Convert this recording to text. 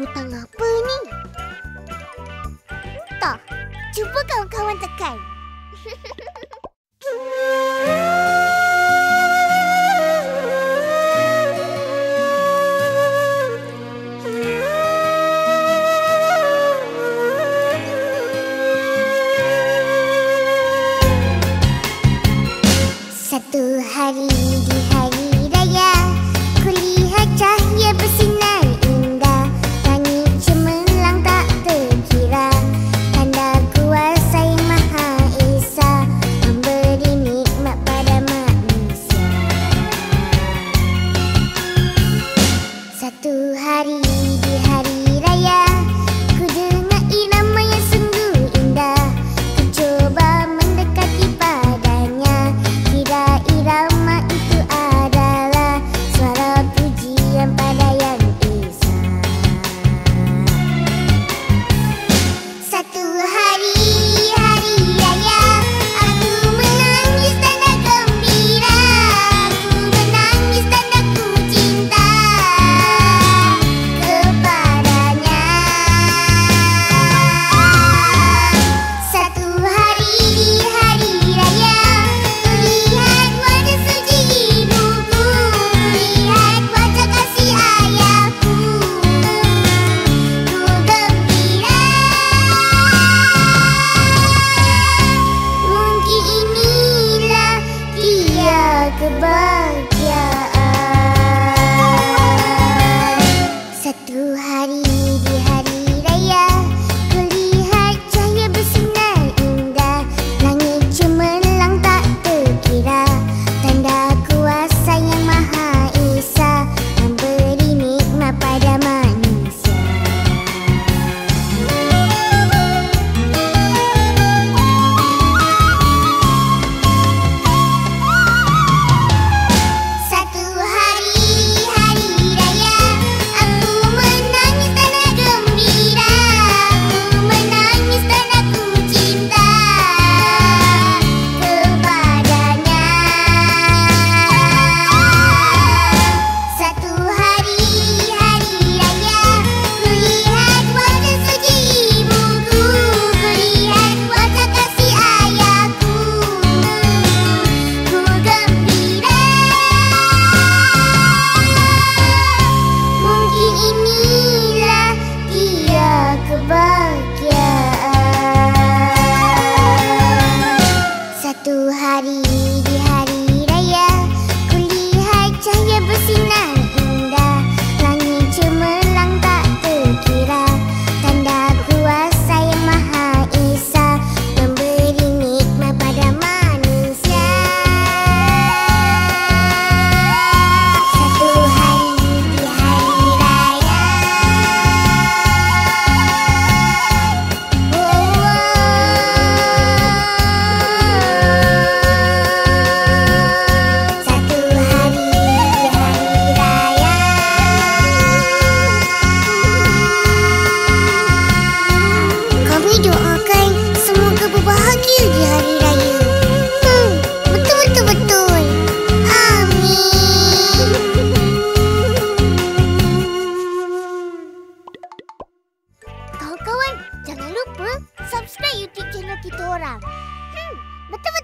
Butang apa ni? Entah. Cuba kawan-kawan tekan. Satu hari di hari raya Kulihat cahaya bersinar jangan lupa subscribe YouTube channel kita orang. Hmm, betul betul.